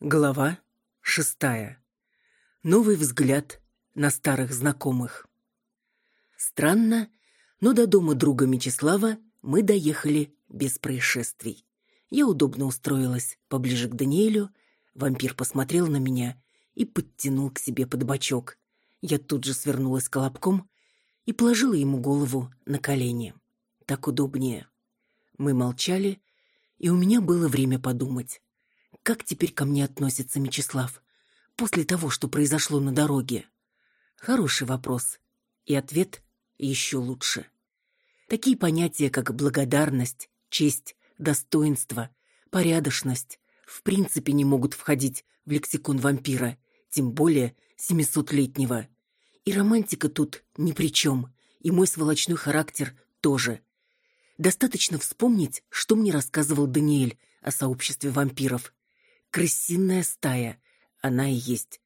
Глава шестая. Новый взгляд на старых знакомых. Странно, но до дома друга Мечислава мы доехали без происшествий. Я удобно устроилась поближе к Даниэлю, вампир посмотрел на меня и подтянул к себе под бочок. Я тут же свернулась колобком и положила ему голову на колени. Так удобнее. Мы молчали, и у меня было время подумать. Как теперь ко мне относится Мечислав? После того, что произошло на дороге? Хороший вопрос. И ответ еще лучше. Такие понятия, как благодарность, честь, достоинство, порядочность, в принципе не могут входить в лексикон вампира, тем более семисотлетнего. И романтика тут ни при чем, и мой сволочной характер тоже. Достаточно вспомнить, что мне рассказывал Даниэль о сообществе вампиров. Крысиная стая, она и есть.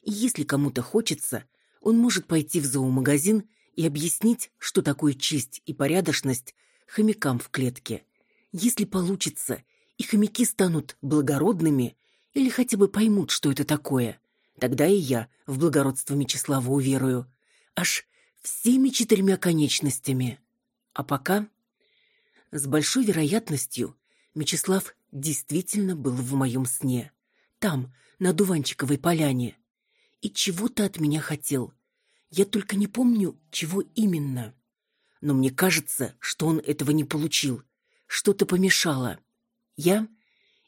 И если кому-то хочется, он может пойти в зоомагазин и объяснить, что такое честь и порядочность хомякам в клетке. Если получится, и хомяки станут благородными или хотя бы поймут, что это такое, тогда и я в благородство Мечислава уверую. Аж всеми четырьмя конечностями. А пока... С большой вероятностью Мечислав действительно был в моем сне. Там, на Дуванчиковой поляне. И чего-то от меня хотел. Я только не помню, чего именно. Но мне кажется, что он этого не получил. Что-то помешало. Я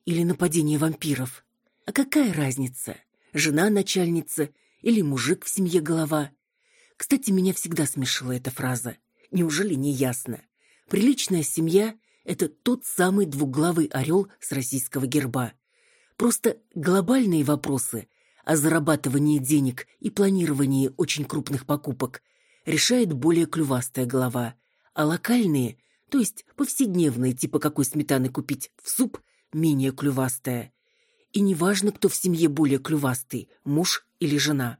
или нападение вампиров? А какая разница? Жена начальница или мужик в семье голова? Кстати, меня всегда смешила эта фраза. Неужели не ясно? Приличная семья — это тот самый двуглавый орел с российского герба. Просто глобальные вопросы о зарабатывании денег и планировании очень крупных покупок решает более клювастая голова, а локальные, то есть повседневные, типа какой сметаны купить в суп, менее клювастая. И неважно, кто в семье более клювастый, муж или жена.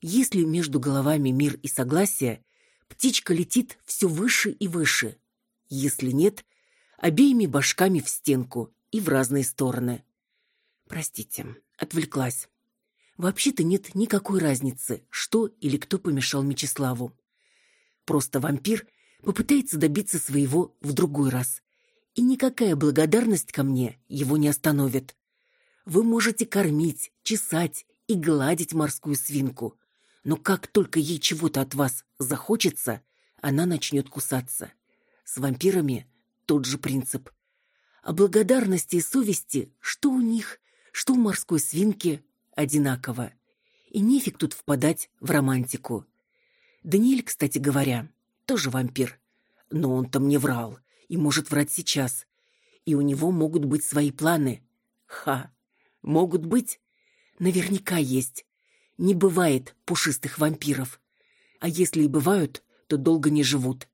Если между головами мир и согласие, птичка летит все выше и выше. Если нет, обеими башками в стенку и в разные стороны. Простите, отвлеклась. Вообще-то нет никакой разницы, что или кто помешал Мечиславу. Просто вампир попытается добиться своего в другой раз. И никакая благодарность ко мне его не остановит. Вы можете кормить, чесать и гладить морскую свинку, но как только ей чего-то от вас захочется, она начнет кусаться. С вампирами тот же принцип. А благодарности и совести, что у них, что у морской свинки, одинаково. И нефиг тут впадать в романтику. Даниэль, кстати говоря, тоже вампир. Но он-то мне врал и может врать сейчас. И у него могут быть свои планы. Ха! Могут быть? Наверняка есть. Не бывает пушистых вампиров. А если и бывают, то долго не живут.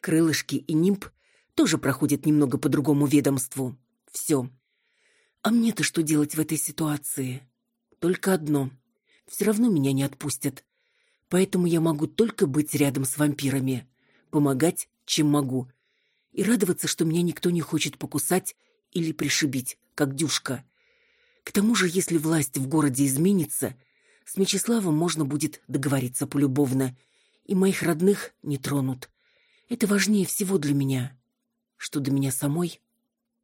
Крылышки и нимб тоже проходят немного по другому ведомству. Все. А мне-то что делать в этой ситуации? только одно. Все равно меня не отпустят. Поэтому я могу только быть рядом с вампирами, помогать, чем могу, и радоваться, что меня никто не хочет покусать или пришибить, как дюшка. К тому же, если власть в городе изменится, с Мечиславом можно будет договориться полюбовно, и моих родных не тронут. Это важнее всего для меня. Что до меня самой,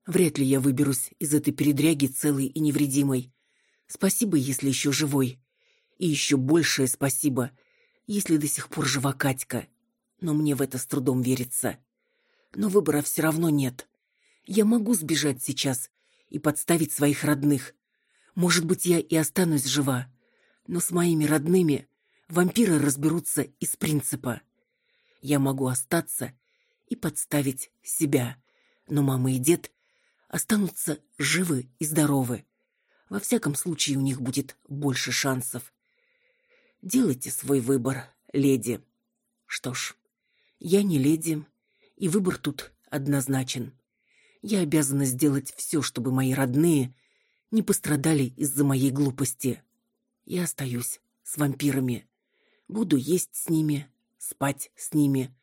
вряд ли я выберусь из этой передряги целой и невредимой. Спасибо, если еще живой. И еще большее спасибо, если до сих пор жива Катька. Но мне в это с трудом верится. Но выбора все равно нет. Я могу сбежать сейчас и подставить своих родных. Может быть, я и останусь жива. Но с моими родными вампиры разберутся из принципа. Я могу остаться и подставить себя. Но мама и дед останутся живы и здоровы. Во всяком случае, у них будет больше шансов. Делайте свой выбор, леди. Что ж, я не леди, и выбор тут однозначен. Я обязана сделать все, чтобы мои родные не пострадали из-за моей глупости. Я остаюсь с вампирами. Буду есть с ними, спать с ними.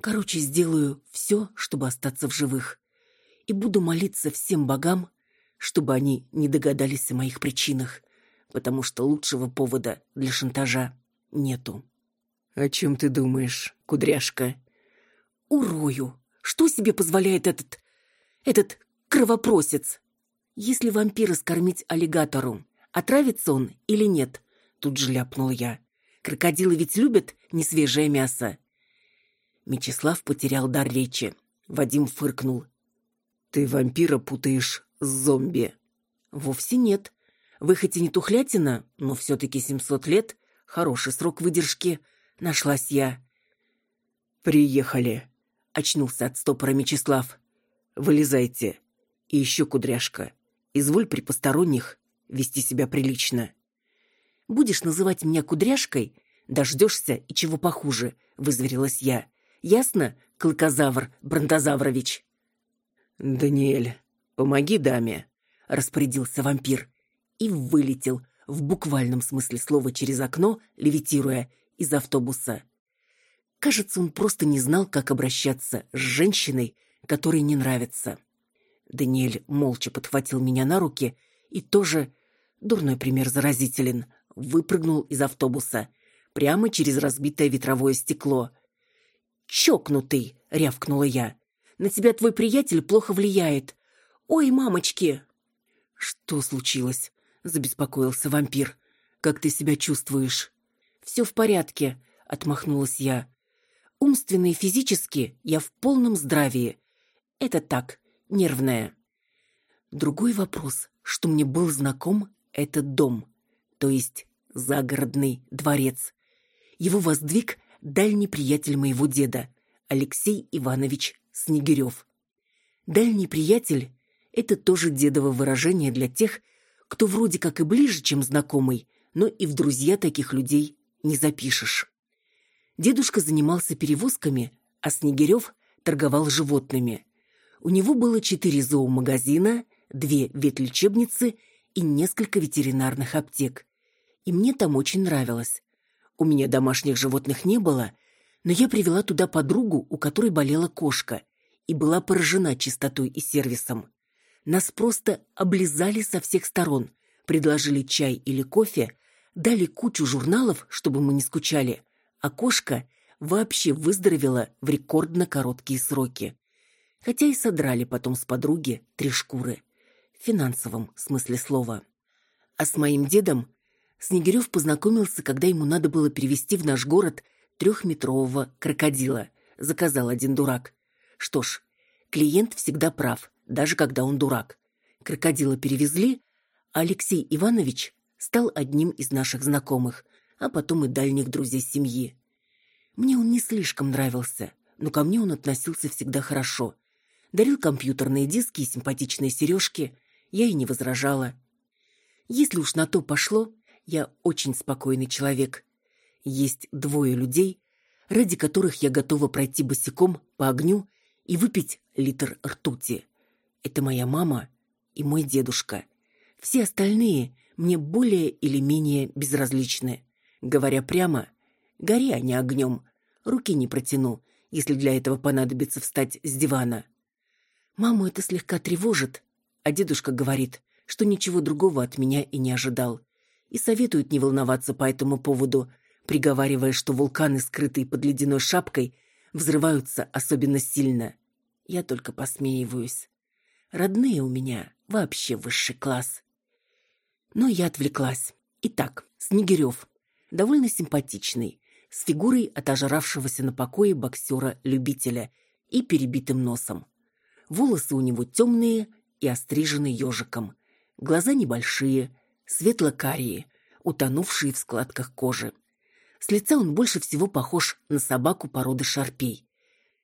Короче, сделаю все, чтобы остаться в живых. И буду молиться всем богам, чтобы они не догадались о моих причинах, потому что лучшего повода для шантажа нету. «О чем ты думаешь, кудряшка?» «Урою! Что себе позволяет этот... этот кровопросец? Если вампира скормить аллигатору, отравится он или нет?» Тут же ляпнул я. «Крокодилы ведь любят несвежее мясо». Мечислав потерял дар речи. Вадим фыркнул. «Ты вампира путаешь с зомби». «Вовсе нет. Вы хоть и не тухлятина, но все-таки семьсот лет — хороший срок выдержки. Нашлась я». «Приехали», — очнулся от стопора Мечислав. «Вылезайте. И еще, кудряшка, изволь при посторонних вести себя прилично». «Будешь называть меня кудряшкой, дождешься и чего похуже», — вызверилась я. «Ясно, клыкозавр Брандозаврович?» «Даниэль, помоги даме», — распорядился вампир. И вылетел, в буквальном смысле слова, через окно, левитируя, из автобуса. Кажется, он просто не знал, как обращаться с женщиной, которой не нравится. Даниэль молча подхватил меня на руки и тоже, дурной пример заразителен, выпрыгнул из автобуса, прямо через разбитое ветровое стекло. «Чокнутый!» — рявкнула я. «На тебя твой приятель плохо влияет. Ой, мамочки!» «Что случилось?» — забеспокоился вампир. «Как ты себя чувствуешь?» «Все в порядке», — отмахнулась я. «Умственно и физически я в полном здравии. Это так, нервное». Другой вопрос, что мне был знаком этот дом, то есть загородный дворец. Его воздвиг дальний приятель моего деда, Алексей Иванович Снегирев. Дальний приятель – это тоже дедово выражение для тех, кто вроде как и ближе, чем знакомый, но и в друзья таких людей не запишешь. Дедушка занимался перевозками, а Снегирев торговал животными. У него было четыре зоомагазина, две ветлечебницы и несколько ветеринарных аптек. И мне там очень нравилось. У меня домашних животных не было, но я привела туда подругу, у которой болела кошка, и была поражена чистотой и сервисом. Нас просто облизали со всех сторон, предложили чай или кофе, дали кучу журналов, чтобы мы не скучали, а кошка вообще выздоровела в рекордно короткие сроки. Хотя и содрали потом с подруги три шкуры. В финансовом смысле слова. А с моим дедом Снегирев познакомился, когда ему надо было перевести в наш город трехметрового крокодила. Заказал один дурак. Что ж, клиент всегда прав, даже когда он дурак. Крокодила перевезли, а Алексей Иванович стал одним из наших знакомых, а потом и дальних друзей семьи. Мне он не слишком нравился, но ко мне он относился всегда хорошо. Дарил компьютерные диски и симпатичные сережки, я и не возражала. Если уж на то пошло, я очень спокойный человек. Есть двое людей, ради которых я готова пройти босиком по огню и выпить литр ртути. Это моя мама и мой дедушка. Все остальные мне более или менее безразличны. Говоря прямо, гори они огнем. Руки не протяну, если для этого понадобится встать с дивана. Маму это слегка тревожит, а дедушка говорит, что ничего другого от меня и не ожидал и советуют не волноваться по этому поводу, приговаривая, что вулканы, скрытые под ледяной шапкой, взрываются особенно сильно. Я только посмеиваюсь. Родные у меня вообще высший класс. Но я отвлеклась. Итак, Снегирев. Довольно симпатичный, с фигурой отожравшегося на покое боксера-любителя и перебитым носом. Волосы у него темные и острижены ежиком. Глаза небольшие, светло-карие, утонувшие в складках кожи. С лица он больше всего похож на собаку породы шарпей.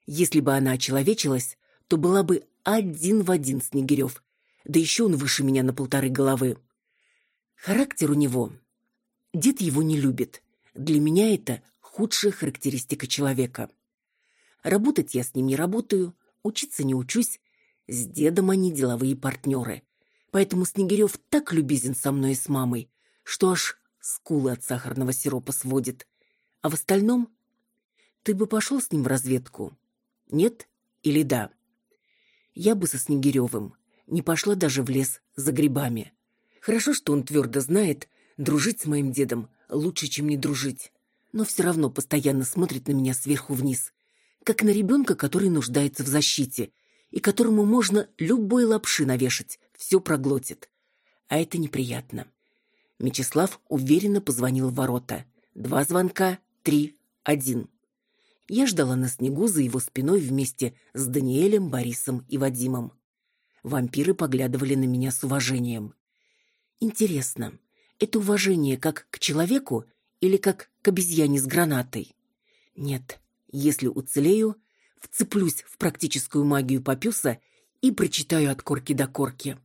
Если бы она очеловечилась, то была бы один в один Снегирев, да еще он выше меня на полторы головы. Характер у него. Дед его не любит. Для меня это худшая характеристика человека. Работать я с ним не работаю, учиться не учусь. С дедом они деловые партнеры поэтому Снегирев так любезен со мной и с мамой, что аж скулы от сахарного сиропа сводит. А в остальном... Ты бы пошел с ним в разведку? Нет или да? Я бы со Снегиревым не пошла даже в лес за грибами. Хорошо, что он твердо знает, дружить с моим дедом лучше, чем не дружить. Но все равно постоянно смотрит на меня сверху вниз, как на ребенка, который нуждается в защите, и которому можно любой лапши навешать, все проглотит. А это неприятно. Мечислав уверенно позвонил в ворота. Два звонка, три, один. Я ждала на снегу за его спиной вместе с Даниэлем, Борисом и Вадимом. Вампиры поглядывали на меня с уважением. Интересно, это уважение как к человеку или как к обезьяне с гранатой? Нет, если уцелею, вцеплюсь в практическую магию Папюса и прочитаю от корки до корки.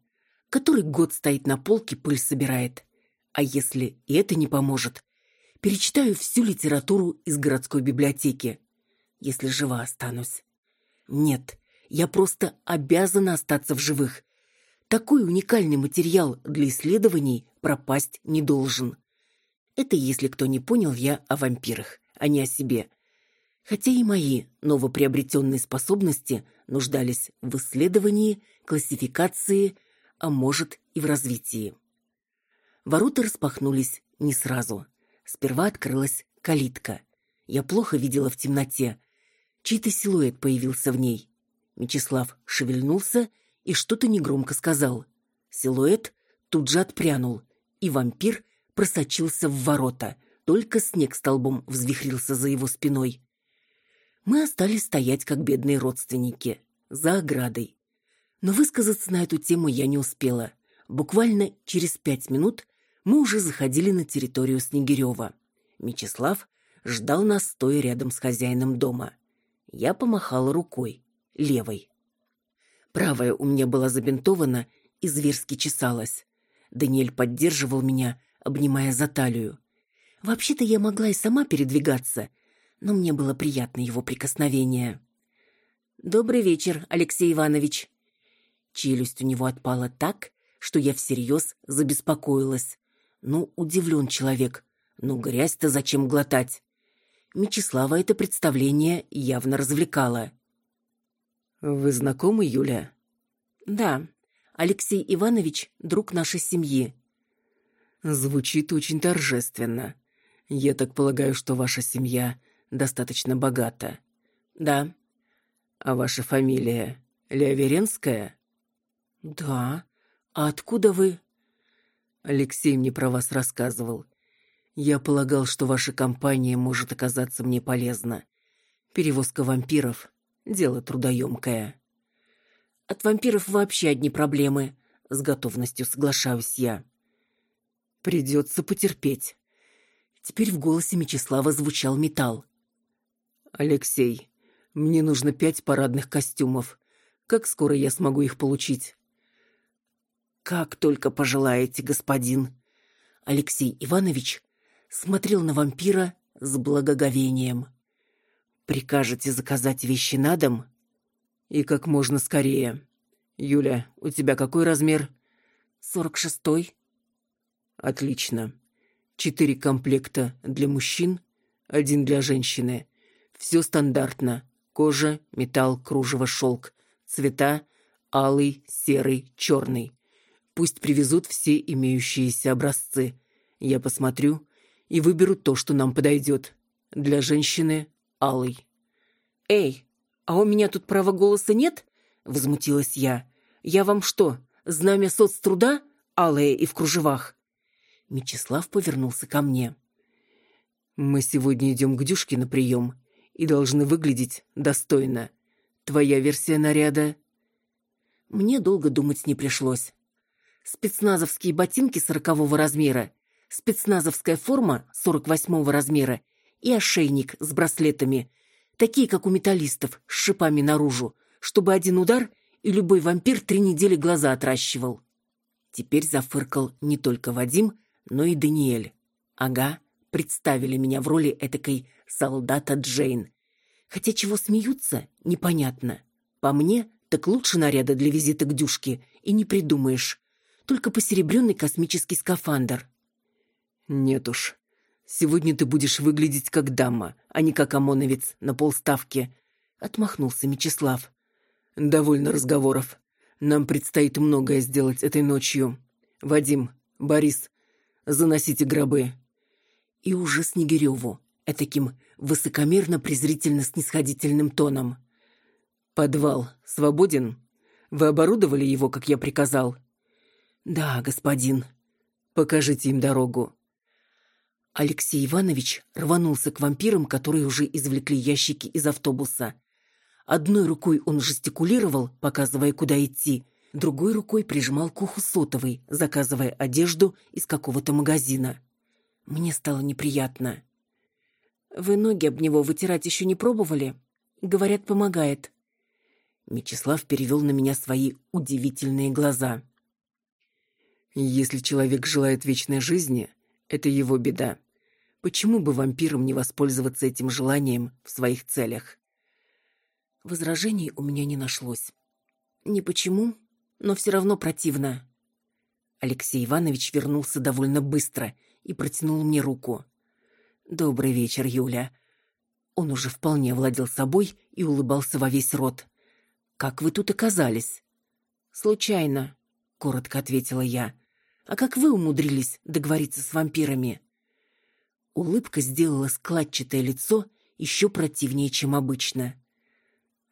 Который год стоит на полке, пыль собирает. А если и это не поможет, перечитаю всю литературу из городской библиотеки. Если жива останусь. Нет, я просто обязана остаться в живых. Такой уникальный материал для исследований пропасть не должен. Это, если кто не понял, я о вампирах, а не о себе. Хотя и мои новоприобретенные способности нуждались в исследовании, классификации, а может и в развитии. Ворота распахнулись не сразу. Сперва открылась калитка. Я плохо видела в темноте. Чей-то силуэт появился в ней. Мечислав шевельнулся и что-то негромко сказал. Силуэт тут же отпрянул, и вампир просочился в ворота. Только снег столбом взвихрился за его спиной. Мы остались стоять, как бедные родственники, за оградой. Но высказаться на эту тему я не успела. Буквально через пять минут мы уже заходили на территорию Снегирева. Мечислав ждал нас, стоя рядом с хозяином дома. Я помахала рукой левой. Правая у меня была забинтована и зверски чесалась. Даниэль поддерживал меня, обнимая за талию. Вообще-то я могла и сама передвигаться, но мне было приятно его прикосновение. «Добрый вечер, Алексей Иванович». Челюсть у него отпала так, что я всерьез забеспокоилась. Ну, удивлен человек. Ну, грязь-то зачем глотать? Мечислава это представление явно развлекало. Вы знакомы, Юля? Да. Алексей Иванович друг нашей семьи. Звучит очень торжественно. Я так полагаю, что ваша семья достаточно богата. Да. А ваша фамилия Леоверенская? Да. А откуда вы? Алексей мне про вас рассказывал. Я полагал, что ваша компания может оказаться мне полезна. Перевозка вампиров Дело трудоемкое. От вампиров вообще одни проблемы. С готовностью соглашаюсь я. Придется потерпеть. Теперь в голосе Мечислава звучал металл. Алексей, мне нужно пять парадных костюмов. Как скоро я смогу их получить? Как только пожелаете, господин. Алексей Иванович смотрел на вампира с благоговением. Прикажете заказать вещи на дом? И как можно скорее. Юля, у тебя какой размер? Сорок шестой. Отлично. Четыре комплекта для мужчин, один для женщины. Все стандартно. Кожа, металл, кружево, шелк. Цвета алый, серый, черный. Пусть привезут все имеющиеся образцы. Я посмотрю и выберу то, что нам подойдет. Для женщины алый. «Эй, а у меня тут права голоса нет?» — возмутилась я. «Я вам что, знамя соцтруда, алое и в кружевах?» Мечислав повернулся ко мне. «Мы сегодня идем к Дюшке на прием и должны выглядеть достойно. Твоя версия наряда...» Мне долго думать не пришлось. Спецназовские ботинки сорокового размера, спецназовская форма сорок восьмого размера и ошейник с браслетами, такие, как у металлистов, с шипами наружу, чтобы один удар и любой вампир три недели глаза отращивал. Теперь зафыркал не только Вадим, но и Даниэль. Ага, представили меня в роли этакой солдата Джейн. Хотя чего смеются, непонятно. По мне, так лучше наряда для визита к Дюшке и не придумаешь. Только посеребренный космический скафандр. Нет уж, Сегодня ты будешь выглядеть как дама, а не как ОМОНовец на полставки», — отмахнулся Мечислав. «Довольно разговоров. Нам предстоит многое сделать этой ночью. Вадим, Борис, заносите гробы». И уже Снегиреву, этаким высокомерно-презрительно-снисходительным тоном. «Подвал свободен? Вы оборудовали его, как я приказал?» «Да, господин». «Покажите им дорогу». Алексей Иванович рванулся к вампирам, которые уже извлекли ящики из автобуса. Одной рукой он жестикулировал, показывая, куда идти, другой рукой прижимал к уху сотовый, заказывая одежду из какого-то магазина. Мне стало неприятно. «Вы ноги об него вытирать еще не пробовали?» «Говорят, помогает». Мечислав перевел на меня свои удивительные глаза. «Если человек желает вечной жизни, это его беда. Почему бы вампирам не воспользоваться этим желанием в своих целях?» Возражений у меня не нашлось. Не почему, но все равно противно. Алексей Иванович вернулся довольно быстро и протянул мне руку. «Добрый вечер, Юля». Он уже вполне владел собой и улыбался во весь рот. «Как вы тут оказались?» «Случайно», — коротко ответила я. «А как вы умудрились договориться с вампирами?» Улыбка сделала складчатое лицо еще противнее, чем обычно.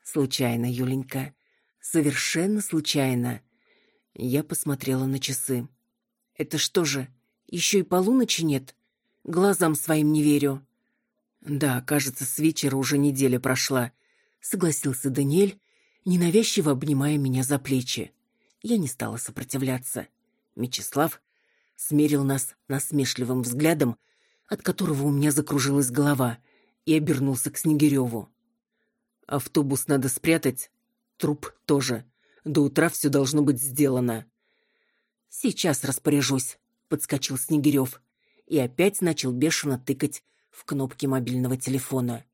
Случайно, Юленька. Совершенно случайно. Я посмотрела на часы. Это что же, еще и полуночи нет? Глазам своим не верю. Да, кажется, с вечера уже неделя прошла. Согласился Даниэль, ненавязчиво обнимая меня за плечи. Я не стала сопротивляться. Мечислав смерил нас насмешливым взглядом, от которого у меня закружилась голова, и обернулся к Снегиреву. Автобус надо спрятать, труп тоже. До утра все должно быть сделано. Сейчас распоряжусь, подскочил Снегирев и опять начал бешено тыкать в кнопки мобильного телефона.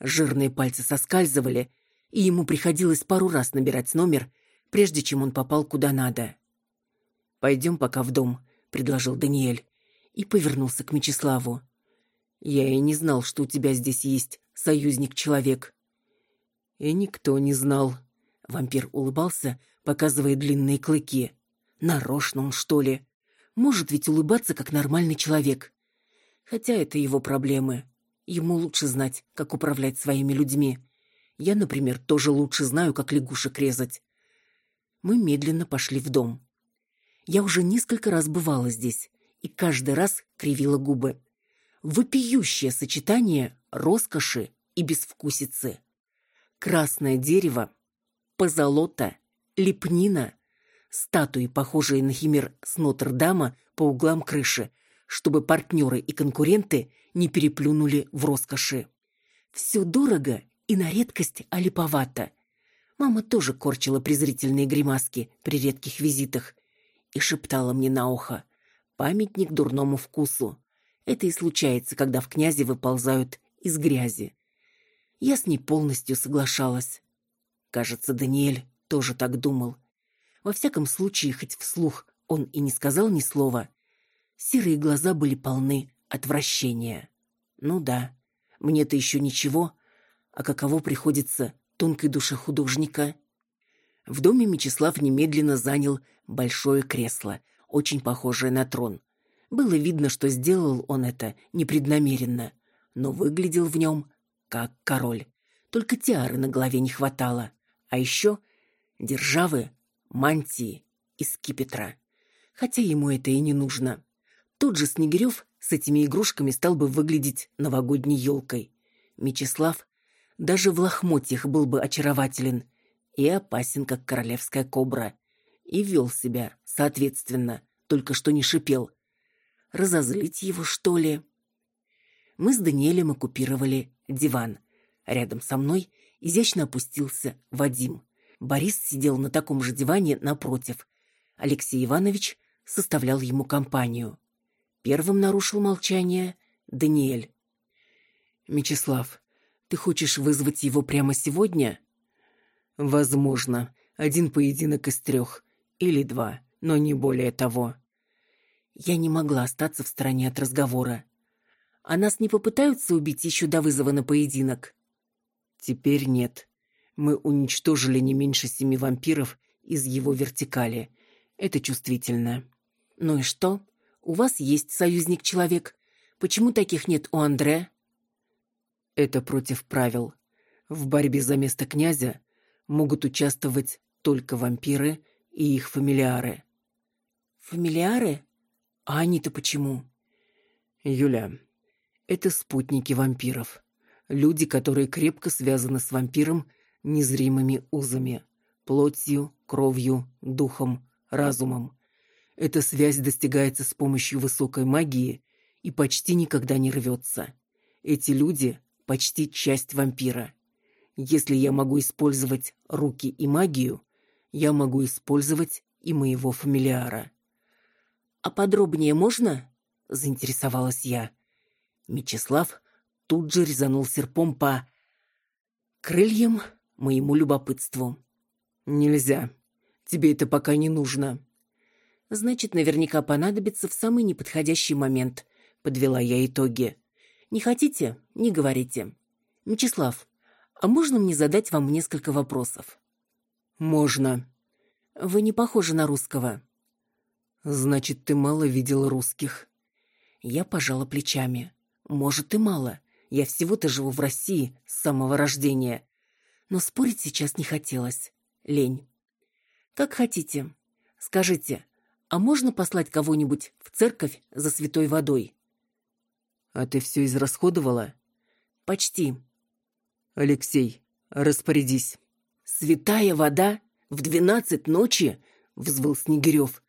Жирные пальцы соскальзывали, и ему приходилось пару раз набирать номер, прежде чем он попал куда надо. «Пойдем пока в дом», — предложил Даниэль, и повернулся к Мечиславу. «Я и не знал, что у тебя здесь есть союзник-человек». И никто не знал. Вампир улыбался, показывая длинные клыки. Нарочно он, что ли? Может ведь улыбаться, как нормальный человек. Хотя это его проблемы. Ему лучше знать, как управлять своими людьми. Я, например, тоже лучше знаю, как лягушек резать. Мы медленно пошли в дом. Я уже несколько раз бывала здесь, и каждый раз кривила губы. Вопиющее сочетание роскоши и безвкусицы красное дерево, позолота, лепнина, статуи, похожие на химер с Нотр-Дама по углам крыши, чтобы партнеры и конкуренты не переплюнули в роскоши. Все дорого и на редкость олиповато. Мама тоже корчила презрительные гримаски при редких визитах и шептала мне на ухо «Памятник дурному вкусу». Это и случается, когда в князе выползают из грязи. Я с ней полностью соглашалась. Кажется, Даниэль тоже так думал. Во всяком случае, хоть вслух он и не сказал ни слова, серые глаза были полны отвращения. Ну да, мне-то еще ничего, а каково приходится тонкой душе художника. В доме Мечислав немедленно занял большое кресло, очень похожее на трон. Было видно, что сделал он это непреднамеренно, но выглядел в нем как король. Только тиары на голове не хватало. А еще державы, мантии и скипетра. Хотя ему это и не нужно. Тот же Снегирев с этими игрушками стал бы выглядеть новогодней елкой. Мечислав даже в лохмотьях был бы очарователен и опасен, как королевская кобра. И вел себя, соответственно, только что не шипел. Разозлить его, что ли? Мы с Даниэлем оккупировали диван. Рядом со мной изящно опустился Вадим. Борис сидел на таком же диване напротив. Алексей Иванович составлял ему компанию. Первым нарушил молчание Даниэль. «Мечислав, ты хочешь вызвать его прямо сегодня?» «Возможно. Один поединок из трех. Или два, но не более того». Я не могла остаться в стороне от разговора. А нас не попытаются убить еще до вызова на поединок? Теперь нет. Мы уничтожили не меньше семи вампиров из его вертикали. Это чувствительно. Ну и что? У вас есть союзник-человек. Почему таких нет у Андре? Это против правил. В борьбе за место князя могут участвовать только вампиры и их фамилиары. Фамилиары? А они-то почему? Юля, это спутники вампиров. Люди, которые крепко связаны с вампиром незримыми узами, плотью, кровью, духом, разумом. Эта связь достигается с помощью высокой магии и почти никогда не рвется. Эти люди почти часть вампира. Если я могу использовать руки и магию, я могу использовать и моего фамилиара. А подробнее можно? заинтересовалась я. Мечислав тут же резанул серпом по крыльям моему любопытству. Нельзя. Тебе это пока не нужно. Значит, наверняка понадобится в самый неподходящий момент, подвела я итоги. Не хотите не говорите. Мечислав, а можно мне задать вам несколько вопросов? Можно. Вы не похожи на русского. Значит, ты мало видел русских. Я пожала плечами. Может, и мало. Я всего-то живу в России с самого рождения. Но спорить сейчас не хотелось. Лень. Как хотите. Скажите, а можно послать кого-нибудь в церковь за святой водой? А ты все израсходовала? Почти. Алексей, распорядись. Святая вода в двенадцать ночи? Взвыл Снегирев.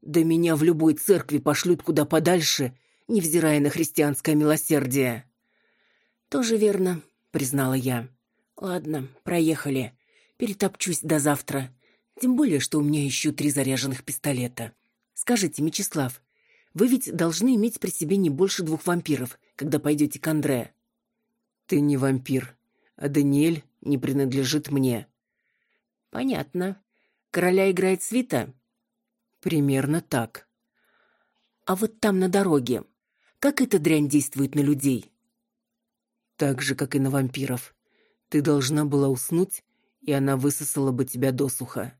Да меня в любой церкви пошлют куда подальше невзирая на христианское милосердие. Тоже верно, признала я. Ладно, проехали. Перетопчусь до завтра. Тем более, что у меня еще три заряженных пистолета. Скажите, Мечислав, вы ведь должны иметь при себе не больше двух вампиров, когда пойдете к Андре. Ты не вампир, а Даниэль не принадлежит мне. Понятно. Короля играет свита? Примерно так. А вот там на дороге как эта дрянь действует на людей? Так же, как и на вампиров. Ты должна была уснуть, и она высосала бы тебя досуха.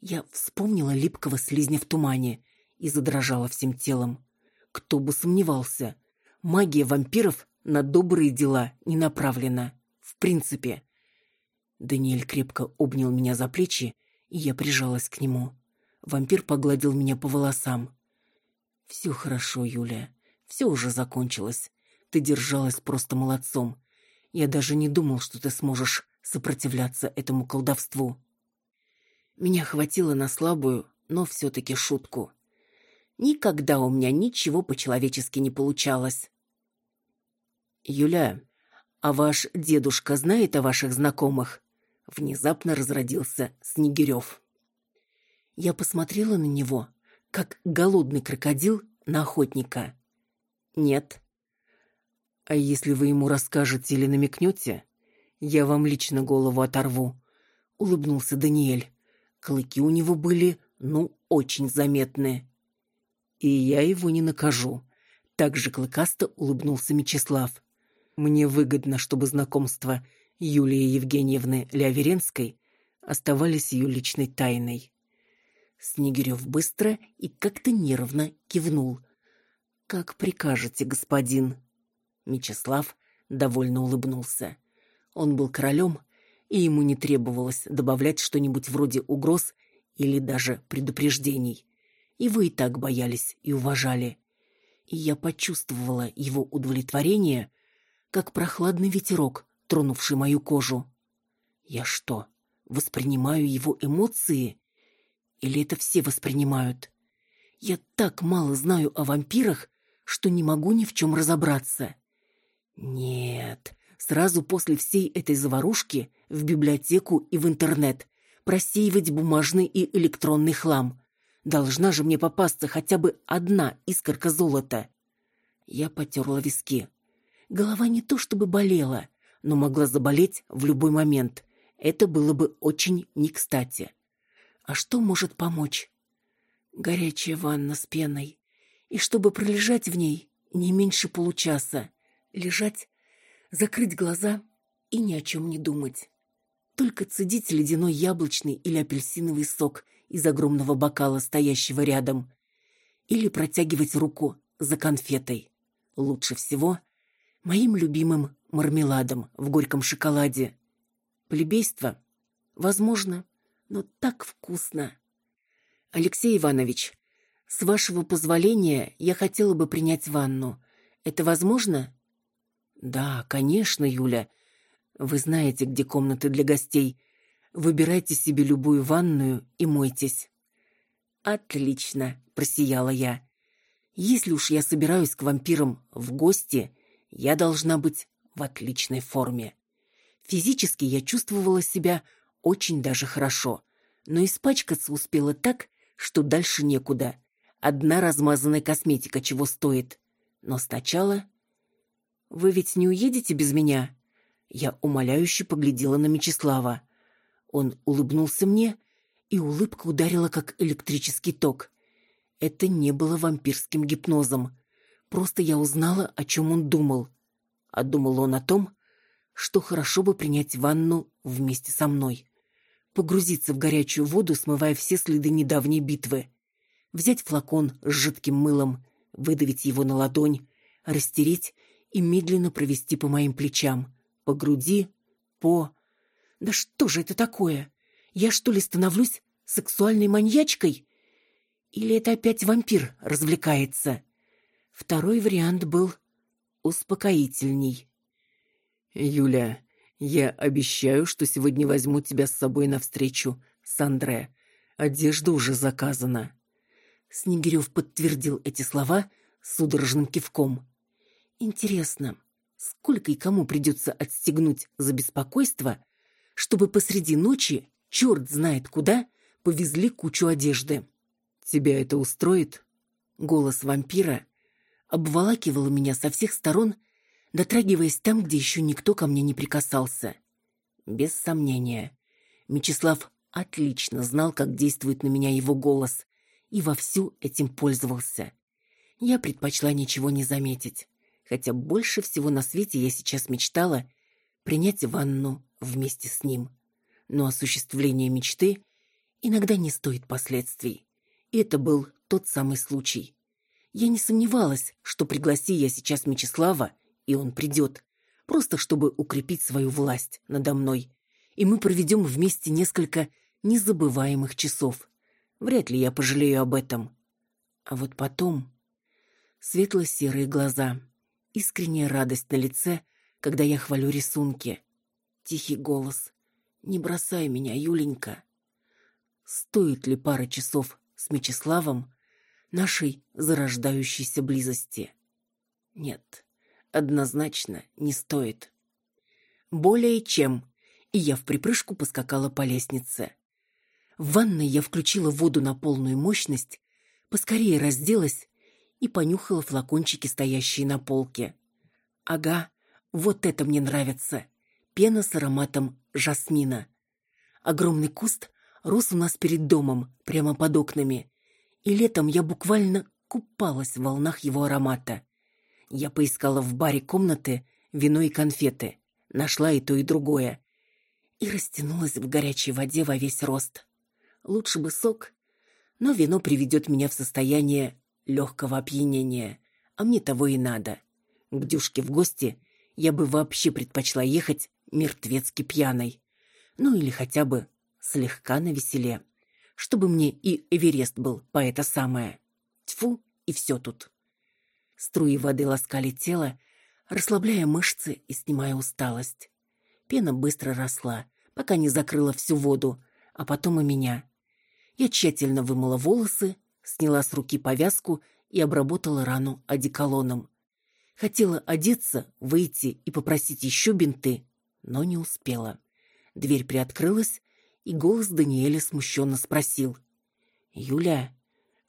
Я вспомнила липкого слизня в тумане и задрожала всем телом. Кто бы сомневался. Магия вампиров на добрые дела не направлена. В принципе. Даниэль крепко обнял меня за плечи, и я прижалась к нему. Вампир погладил меня по волосам. «Все хорошо, Юлия. Все уже закончилось. Ты держалась просто молодцом. Я даже не думал, что ты сможешь сопротивляться этому колдовству. Меня хватило на слабую, но все-таки шутку. Никогда у меня ничего по-человечески не получалось. Юля, а ваш дедушка знает о ваших знакомых? Внезапно разродился Снегирев. Я посмотрела на него, как голодный крокодил на охотника. Нет. А если вы ему расскажете или намекнете, я вам лично голову оторву, улыбнулся Даниэль. Клыки у него были, ну, очень заметные. И я его не накажу. Так же клыкасто улыбнулся Мечислав. Мне выгодно, чтобы знакомства Юлии Евгеньевны Ляверенской оставались ее личной тайной. Снегирев быстро и как-то нервно кивнул – как прикажете, господин. Мечислав довольно улыбнулся. Он был королем, и ему не требовалось добавлять что-нибудь вроде угроз или даже предупреждений. Его и так боялись и уважали. И я почувствовала его удовлетворение, как прохладный ветерок, тронувший мою кожу. Я что, воспринимаю его эмоции? Или это все воспринимают? Я так мало знаю о вампирах, что не могу ни в чем разобраться. Нет, сразу после всей этой заварушки в библиотеку и в интернет просеивать бумажный и электронный хлам. Должна же мне попасться хотя бы одна искорка золота. Я потерла виски. Голова не то чтобы болела, но могла заболеть в любой момент. Это было бы очень не кстати. А что может помочь? Горячая ванна с пеной, и чтобы пролежать в ней не меньше получаса. Лежать, закрыть глаза и ни о чем не думать. Только цедить ледяной яблочный или апельсиновый сок из огромного бокала, стоящего рядом. Или протягивать руку за конфетой. Лучше всего моим любимым мармеладом в горьком шоколаде. Плебейство? Возможно, но так вкусно. Алексей Иванович, с вашего позволения я хотела бы принять ванну. Это возможно? Да, конечно, Юля. Вы знаете, где комнаты для гостей. Выбирайте себе любую ванную и мойтесь. Отлично, просияла я. Если уж я собираюсь к вампирам в гости, я должна быть в отличной форме. Физически я чувствовала себя очень даже хорошо, но испачкаться успела так, что дальше некуда. Одна размазанная косметика чего стоит. Но сначала... «Вы ведь не уедете без меня?» Я умоляюще поглядела на Мечислава. Он улыбнулся мне, и улыбка ударила, как электрический ток. Это не было вампирским гипнозом. Просто я узнала, о чем он думал. А думал он о том, что хорошо бы принять ванну вместе со мной. Погрузиться в горячую воду, смывая все следы недавней битвы. Взять флакон с жидким мылом, выдавить его на ладонь, растереть и медленно провести по моим плечам, по груди, по... Да что же это такое? Я что ли становлюсь сексуальной маньячкой? Или это опять вампир развлекается? Второй вариант был успокоительней. «Юля, я обещаю, что сегодня возьму тебя с собой навстречу с Андре. Одежда уже заказана». Снегирев подтвердил эти слова судорожным кивком. «Интересно, сколько и кому придется отстегнуть за беспокойство, чтобы посреди ночи, черт знает куда, повезли кучу одежды?» Тебя это устроит? Голос вампира обволакивал меня со всех сторон, дотрагиваясь там, где еще никто ко мне не прикасался. Без сомнения, Мечислав отлично знал, как действует на меня его голос, и вовсю этим пользовался. Я предпочла ничего не заметить, хотя больше всего на свете я сейчас мечтала принять ванну вместе с ним. Но осуществление мечты иногда не стоит последствий. И это был тот самый случай. Я не сомневалась, что пригласи я сейчас Мечислава, и он придет, просто чтобы укрепить свою власть надо мной. И мы проведем вместе несколько незабываемых часов. Вряд ли я пожалею об этом. А вот потом... Светло-серые глаза, искренняя радость на лице, когда я хвалю рисунки. Тихий голос. «Не бросай меня, Юленька». Стоит ли пара часов с Мечиславом нашей зарождающейся близости. Нет, однозначно не стоит. Более чем, и я в припрыжку поскакала по лестнице. В ванной я включила воду на полную мощность, поскорее разделась и понюхала флакончики, стоящие на полке. Ага, вот это мне нравится. Пена с ароматом жасмина. Огромный куст рос у нас перед домом, прямо под окнами. И летом я буквально купалась в волнах его аромата. Я поискала в баре комнаты вино и конфеты, нашла и то, и другое. И растянулась в горячей воде во весь рост. Лучше бы сок, но вино приведет меня в состояние легкого опьянения, а мне того и надо. К Дюшке в гости я бы вообще предпочла ехать мертвецки пьяной. Ну или хотя бы слегка навеселе, чтобы мне и Эверест был по это самое. Тьфу, и все тут. Струи воды ласкали тело, расслабляя мышцы и снимая усталость. Пена быстро росла, пока не закрыла всю воду, а потом и меня. Я тщательно вымыла волосы, сняла с руки повязку и обработала рану одеколоном. Хотела одеться, выйти и попросить еще бинты, но не успела. Дверь приоткрылась, и голос Даниэля смущенно спросил. «Юля,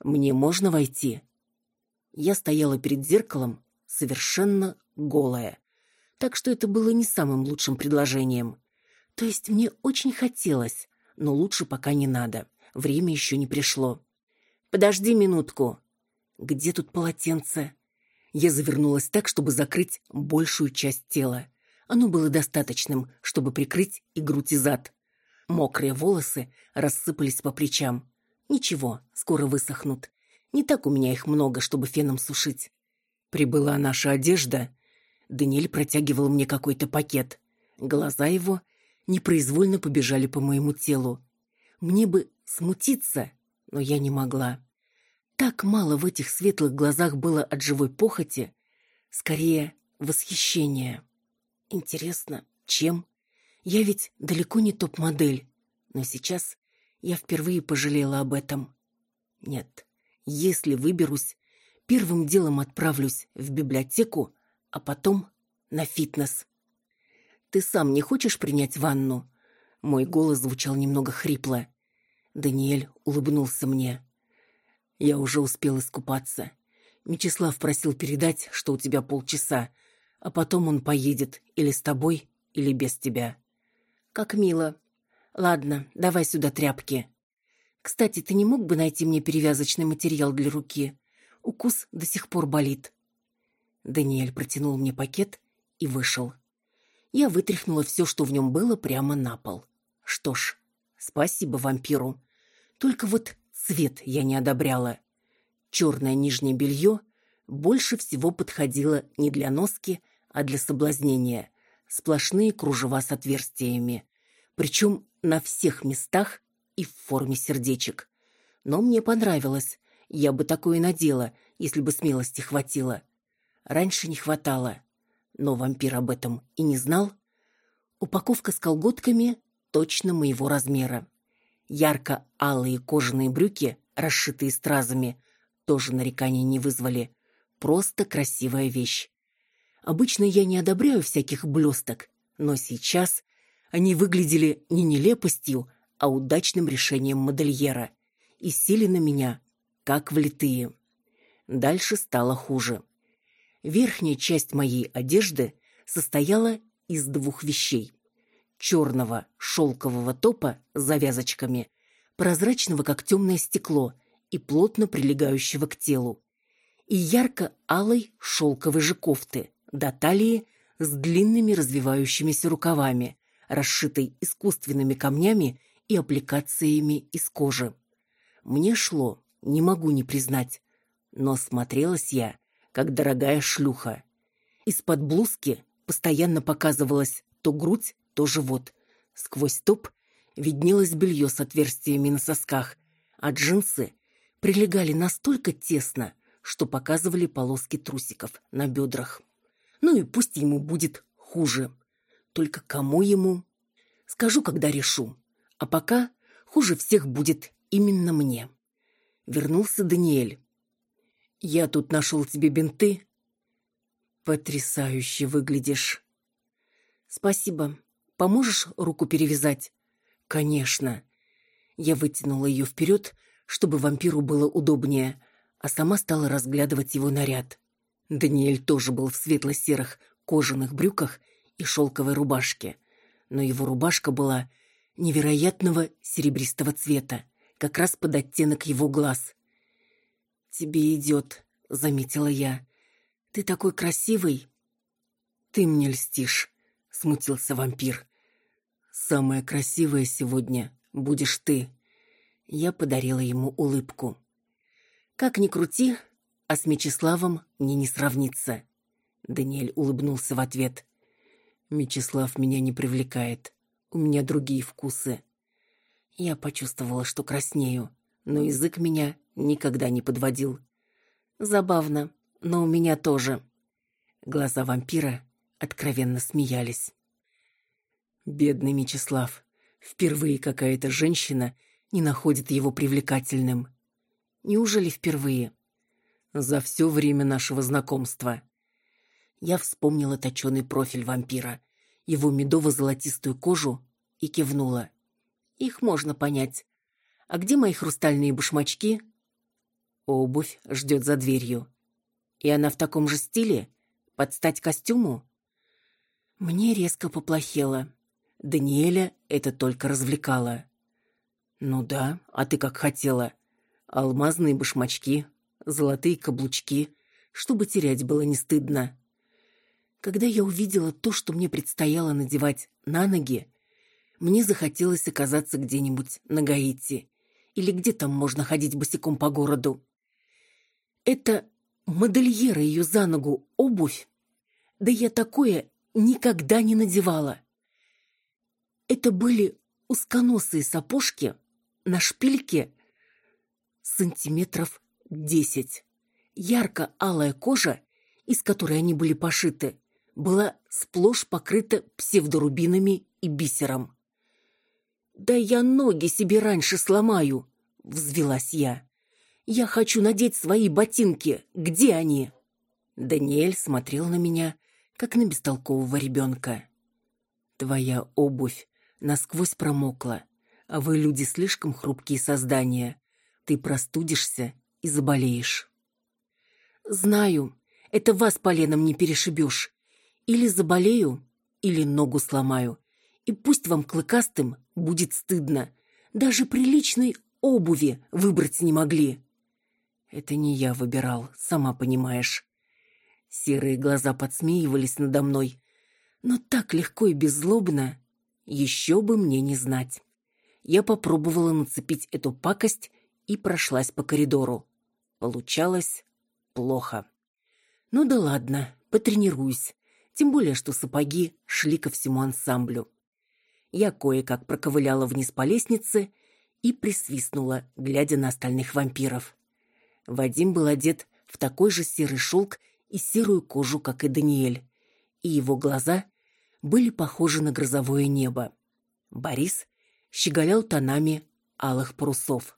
мне можно войти?» Я стояла перед зеркалом, совершенно голая. Так что это было не самым лучшим предложением. То есть мне очень хотелось, но лучше пока не надо. Время еще не пришло. «Подожди минутку». «Где тут полотенце?» Я завернулась так, чтобы закрыть большую часть тела. Оно было достаточным, чтобы прикрыть и грудь, и зад. Мокрые волосы рассыпались по плечам. Ничего, скоро высохнут. Не так у меня их много, чтобы феном сушить. Прибыла наша одежда. Даниэль протягивал мне какой-то пакет. Глаза его непроизвольно побежали по моему телу. Мне бы смутиться, но я не могла. Так мало в этих светлых глазах было от живой похоти, скорее восхищения. Интересно, чем? Я ведь далеко не топ-модель, но сейчас я впервые пожалела об этом. Нет, если выберусь, первым делом отправлюсь в библиотеку, а потом на фитнес. Ты сам не хочешь принять ванну? Мой голос звучал немного хрипло. Даниэль улыбнулся мне. Я уже успел искупаться. Мечислав просил передать, что у тебя полчаса, а потом он поедет или с тобой, или без тебя. Как мило. Ладно, давай сюда тряпки. Кстати, ты не мог бы найти мне перевязочный материал для руки? Укус до сих пор болит. Даниэль протянул мне пакет и вышел. Я вытряхнула все, что в нем было, прямо на пол. Что ж, спасибо вампиру. Только вот цвет я не одобряла. Черное нижнее белье больше всего подходило не для носки, а для соблазнения сплошные кружева с отверстиями. Причем на всех местах и в форме сердечек. Но мне понравилось. Я бы такое надела, если бы смелости хватило. Раньше не хватало. Но вампир об этом и не знал. Упаковка с колготками точно моего размера. Ярко-алые кожаные брюки, расшитые стразами, тоже нареканий не вызвали. Просто красивая вещь. Обычно я не одобряю всяких блесток, но сейчас они выглядели не нелепостью, а удачным решением модельера и сели на меня, как влитые. Дальше стало хуже. Верхняя часть моей одежды состояла из двух вещей. Черного шелкового топа с завязочками, прозрачного, как темное стекло, и плотно прилегающего к телу, и ярко-алой шелковой же кофты, до талии с длинными развивающимися рукавами, расшитой искусственными камнями и аппликациями из кожи. Мне шло, не могу не признать, но смотрелась я, как дорогая шлюха. Из-под блузки постоянно показывалась то грудь, то живот. Сквозь топ виднелось белье с отверстиями на сосках, а джинсы прилегали настолько тесно, что показывали полоски трусиков на бедрах. Ну и пусть ему будет хуже. Только кому ему? Скажу, когда решу. А пока хуже всех будет именно мне. Вернулся Даниэль. Я тут нашел тебе бинты. Потрясающе выглядишь. Спасибо. Поможешь руку перевязать? Конечно. Я вытянула ее вперед, чтобы вампиру было удобнее, а сама стала разглядывать его наряд. Даниэль тоже был в светло-серых кожаных брюках и шелковой рубашке, но его рубашка была невероятного серебристого цвета, как раз под оттенок его глаз. «Тебе идет», — заметила я. «Ты такой красивый». «Ты мне льстишь», — смутился вампир. «Самое красивое сегодня будешь ты». Я подарила ему улыбку. «Как ни крути, а с Мечиславом мне не сравнится. Даниэль улыбнулся в ответ. Мечислав меня не привлекает. У меня другие вкусы. Я почувствовала, что краснею, но язык меня никогда не подводил. Забавно, но у меня тоже. Глаза вампира откровенно смеялись. Бедный Мечислав. Впервые какая-то женщина не находит его привлекательным. Неужели впервые? за все время нашего знакомства. Я вспомнила точеный профиль вампира, его медово-золотистую кожу и кивнула. Их можно понять. А где мои хрустальные башмачки? Обувь ждет за дверью. И она в таком же стиле? Под стать костюму? Мне резко поплохело. Даниэля это только развлекало. Ну да, а ты как хотела. Алмазные башмачки, золотые каблучки, чтобы терять было не стыдно. Когда я увидела то, что мне предстояло надевать на ноги, мне захотелось оказаться где-нибудь на Гаити или где там можно ходить босиком по городу. Это модельера ее за ногу обувь. Да я такое никогда не надевала. Это были узконосые сапожки на шпильке сантиметров десять. Ярко-алая кожа, из которой они были пошиты, была сплошь покрыта псевдорубинами и бисером. «Да я ноги себе раньше сломаю!» — взвелась я. «Я хочу надеть свои ботинки. Где они?» Даниэль смотрел на меня, как на бестолкового ребенка. «Твоя обувь насквозь промокла, а вы, люди, слишком хрупкие создания. Ты простудишься и заболеешь». «Знаю, это вас поленом не перешибешь. Или заболею, или ногу сломаю. И пусть вам клыкастым будет стыдно. Даже приличной обуви выбрать не могли». «Это не я выбирал, сама понимаешь». Серые глаза подсмеивались надо мной, но так легко и беззлобно. Еще бы мне не знать. Я попробовала нацепить эту пакость и прошлась по коридору. Получалось плохо. Ну да ладно, потренируюсь. Тем более, что сапоги шли ко всему ансамблю. Я кое-как проковыляла вниз по лестнице и присвистнула, глядя на остальных вампиров. Вадим был одет в такой же серый шелк и серую кожу, как и Даниэль, и его глаза были похожи на грозовое небо. Борис щеголял тонами алых парусов.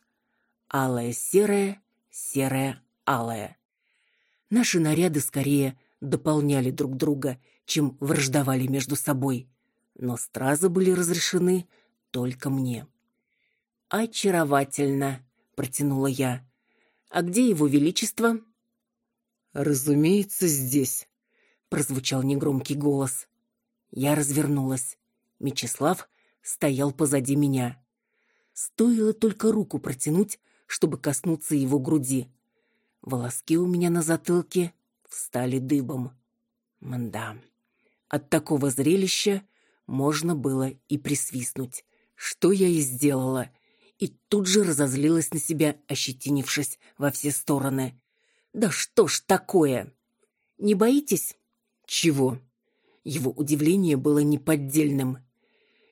Алая серая, серая алая. Наши наряды скорее дополняли друг друга, чем враждовали между собой. Но стразы были разрешены только мне. «Очаровательно», — протянула я. «А где его величество?» «Разумеется, здесь», — прозвучал негромкий голос. Я развернулась. Мечислав стоял позади меня. Стоило только руку протянуть, чтобы коснуться его груди. Волоски у меня на затылке встали дыбом. Мда. От такого зрелища можно было и присвистнуть, что я и сделала, и тут же разозлилась на себя, ощетинившись во все стороны. «Да что ж такое? Не боитесь?» «Чего?» Его удивление было неподдельным.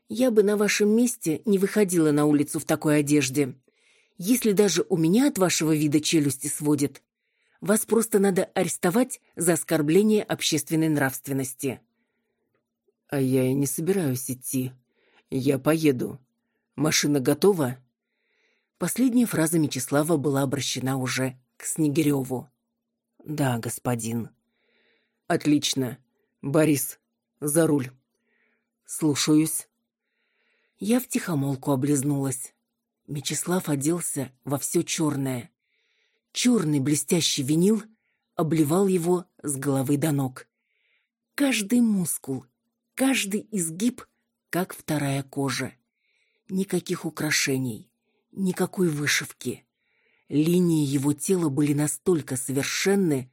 «Я бы на вашем месте не выходила на улицу в такой одежде. Если даже у меня от вашего вида челюсти сводит, вас просто надо арестовать за оскорбление общественной нравственности». «А я и не собираюсь идти. Я поеду. Машина готова?» Последняя фраза Мечислава была обращена уже к Снегиреву. «Да, господин». «Отлично. Борис, за руль». «Слушаюсь». Я втихомолку облизнулась. Мечислав оделся во все черное. Черный блестящий винил обливал его с головы до ног. Каждый мускул, каждый изгиб, как вторая кожа. Никаких украшений, никакой вышивки. Линии его тела были настолько совершенны,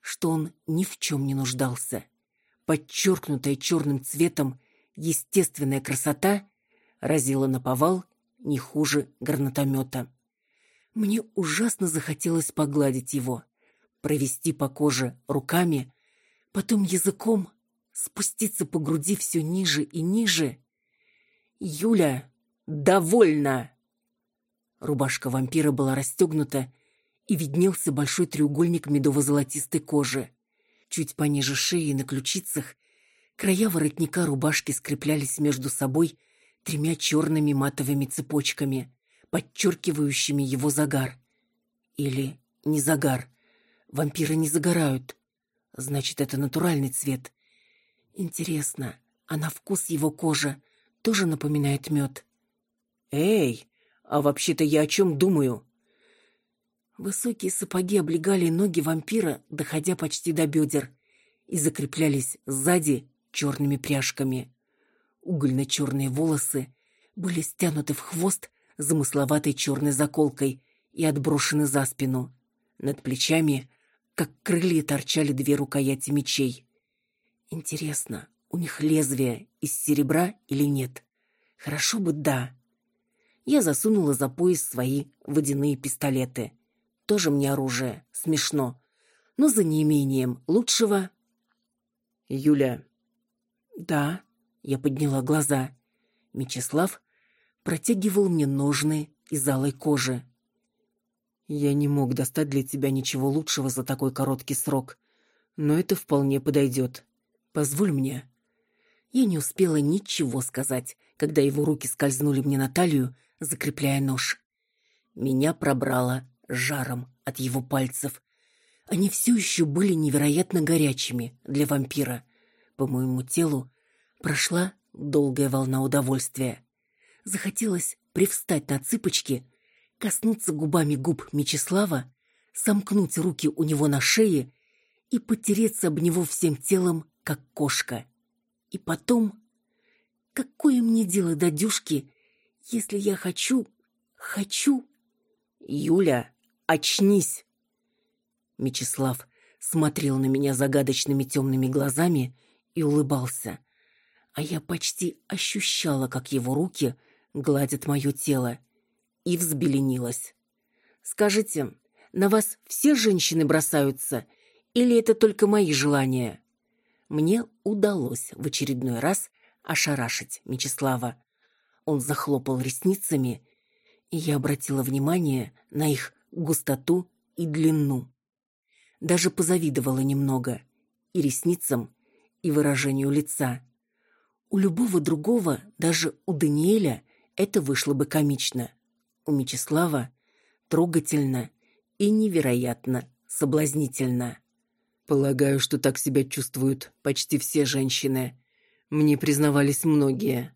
что он ни в чем не нуждался. Подчеркнутая черным цветом естественная красота разила на повал не хуже гранатомета. Мне ужасно захотелось погладить его, провести по коже руками, потом языком спуститься по груди все ниже и ниже. «Юля, довольно!» Рубашка вампира была расстегнута, и виднелся большой треугольник медово-золотистой кожи. Чуть пониже шеи на ключицах края воротника рубашки скреплялись между собой тремя черными матовыми цепочками подчеркивающими его загар. Или не загар. Вампиры не загорают. Значит, это натуральный цвет. Интересно, а на вкус его кожа тоже напоминает мед? Эй, а вообще-то я о чем думаю? Высокие сапоги облегали ноги вампира, доходя почти до бедер, и закреплялись сзади черными пряжками. Угольно-черные волосы были стянуты в хвост замысловатой черной заколкой и отброшены за спину. Над плечами как крылья торчали две рукояти мечей. Интересно, у них лезвие из серебра или нет? Хорошо бы да. Я засунула за пояс свои водяные пистолеты. Тоже мне оружие, смешно. Но за неимением лучшего... Юля. Да, я подняла глаза. Мечислав протягивал мне ножны из алой кожи. Я не мог достать для тебя ничего лучшего за такой короткий срок, но это вполне подойдет. Позволь мне. Я не успела ничего сказать, когда его руки скользнули мне на талию, закрепляя нож. Меня пробрало жаром от его пальцев. Они все еще были невероятно горячими для вампира. По моему телу прошла долгая волна удовольствия. Захотелось привстать на цыпочки, коснуться губами губ Мечислава, сомкнуть руки у него на шее и потереться об него всем телом, как кошка. И потом... Какое мне дело до дюшки, если я хочу... хочу... Юля, очнись! Мечислав смотрел на меня загадочными темными глазами и улыбался. А я почти ощущала, как его руки гладят мое тело. И взбеленилась. «Скажите, на вас все женщины бросаются? Или это только мои желания?» Мне удалось в очередной раз ошарашить Мечислава. Он захлопал ресницами, и я обратила внимание на их густоту и длину. Даже позавидовала немного и ресницам, и выражению лица. У любого другого, даже у Даниэля, это вышло бы комично. У Мечислава трогательно и невероятно соблазнительно. Полагаю, что так себя чувствуют почти все женщины. Мне признавались многие.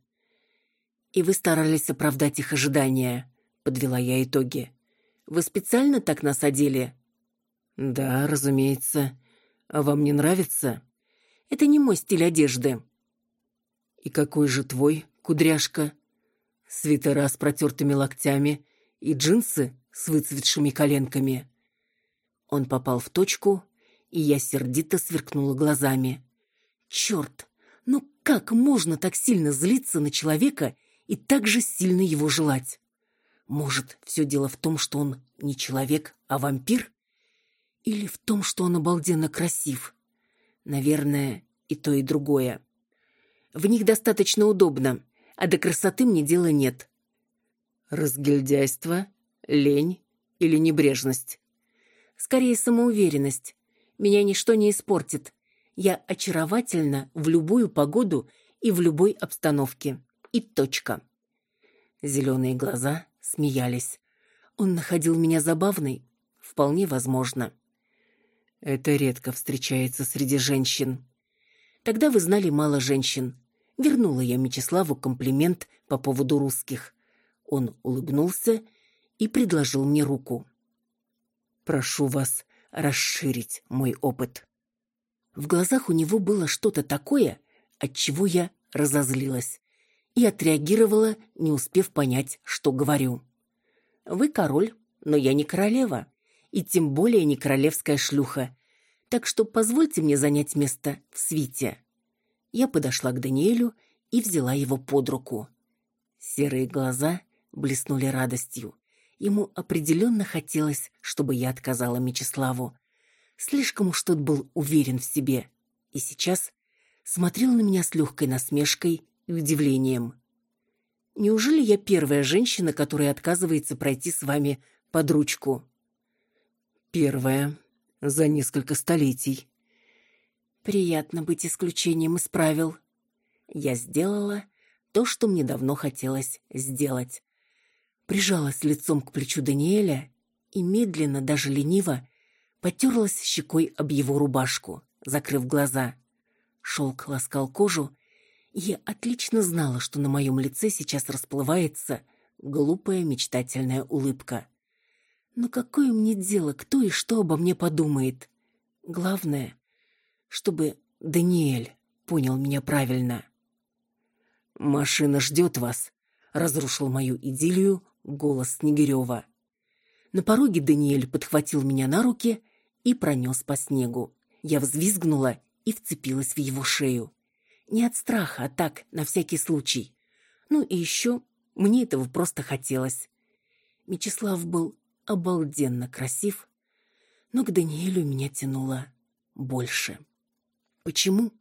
И вы старались оправдать их ожидания, подвела я итоги. Вы специально так нас одели? Да, разумеется. А вам не нравится? Это не мой стиль одежды. И какой же твой, кудряшка? Свитера с протертыми локтями и джинсы с выцветшими коленками. Он попал в точку, и я сердито сверкнула глазами. Черт, ну как можно так сильно злиться на человека и так же сильно его желать? Может, все дело в том, что он не человек, а вампир? Или в том, что он обалденно красив? Наверное, и то, и другое. В них достаточно удобно, а до красоты мне дела нет. Разгильдяйство, лень или небрежность? Скорее, самоуверенность. Меня ничто не испортит. Я очаровательна в любую погоду и в любой обстановке. И точка. Зеленые глаза смеялись. Он находил меня забавной? Вполне возможно. Это редко встречается среди женщин. Тогда вы знали мало женщин. Вернула я Мечиславу комплимент по поводу русских. Он улыбнулся и предложил мне руку. «Прошу вас расширить мой опыт». В глазах у него было что-то такое, от чего я разозлилась и отреагировала, не успев понять, что говорю. «Вы король, но я не королева, и тем более не королевская шлюха, так что позвольте мне занять место в свите». Я подошла к Даниэлю и взяла его под руку. Серые глаза блеснули радостью. Ему определенно хотелось, чтобы я отказала Мечиславу. Слишком уж тот был уверен в себе. И сейчас смотрел на меня с легкой насмешкой и удивлением. Неужели я первая женщина, которая отказывается пройти с вами под ручку? Первая за несколько столетий. Приятно быть исключением из правил. Я сделала то, что мне давно хотелось сделать. Прижалась лицом к плечу Даниэля и медленно, даже лениво, потерлась щекой об его рубашку, закрыв глаза. Шелк ласкал кожу, я отлично знала, что на моем лице сейчас расплывается глупая мечтательная улыбка. Но какое мне дело, кто и что обо мне подумает? Главное, чтобы Даниэль понял меня правильно. «Машина ждет вас», — разрушил мою идиллию голос Снегирева. На пороге Даниэль подхватил меня на руки и пронес по снегу. Я взвизгнула и вцепилась в его шею. Не от страха, а так, на всякий случай. Ну и еще мне этого просто хотелось. Мечислав был обалденно красив, но к Даниэлю меня тянуло больше. Почему?